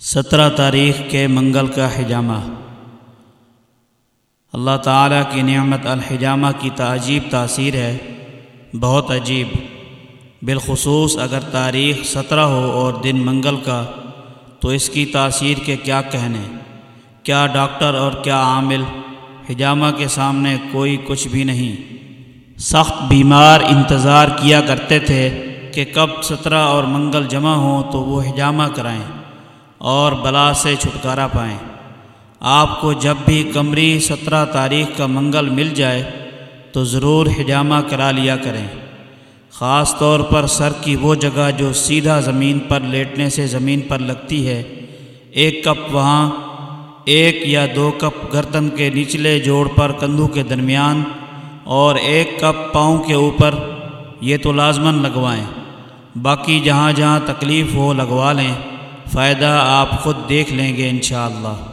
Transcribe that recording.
سترہ تاریخ کے منگل کا حجامہ۔ اللہ تعالیٰ کی نعمت الحجامہ کی تعجیب تاثیر ہے، بہت عجیب۔ بالخصوص اگر تاریخ سترہ ہو اور دن منگل کا، تو اس کی تاثیر کے کیا کہنے؟ کیا ڈاکٹر اور کیا عامل؟ حجامہ کے سامنے کوئی کچھ بھی نہیں۔ سخت بیمار انتظار کیا کرتے تھے کہ کب سترہ اور منگل جمع ہوں تو وہ حجامہ کرائیں۔ اور بلا سے چھٹکارا پائیں۔ آپ کو جب بھی کمری سترہ تاریخ کا منگل مل جائے تو ضرور حجامہ کرا لیا کریں۔ خاص طور پر سر کی وہ جگہ جو سیدھا زمین پر لیٹنے سے زمین پر لگتی ہے۔ ایک کپ وہاں، ایک یا دو کپ گردن کے نچلے جوڑ پر کندھوں کے درمیان، اور ایک کپ پاؤں کے اوپر، یہ تو لازماً لگوائیں۔ باقی جہاں جہاں تکلیف ہو لگوا لیں۔ فائدہ آپ خود دیکھ لیں گے انشاءاللہ